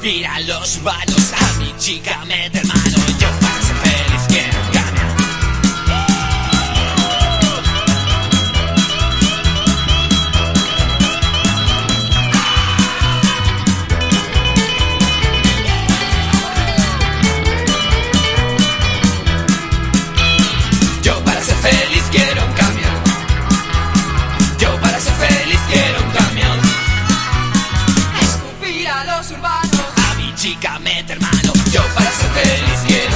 escupir a los urbanos, a mi chica meter mano. Yo para ser feliz quiero un camión. Yo para ser feliz quiero un camión. Yo para ser feliz quiero un camión. Escupir los urbanos. Chica meter mano. Yo para ser feliz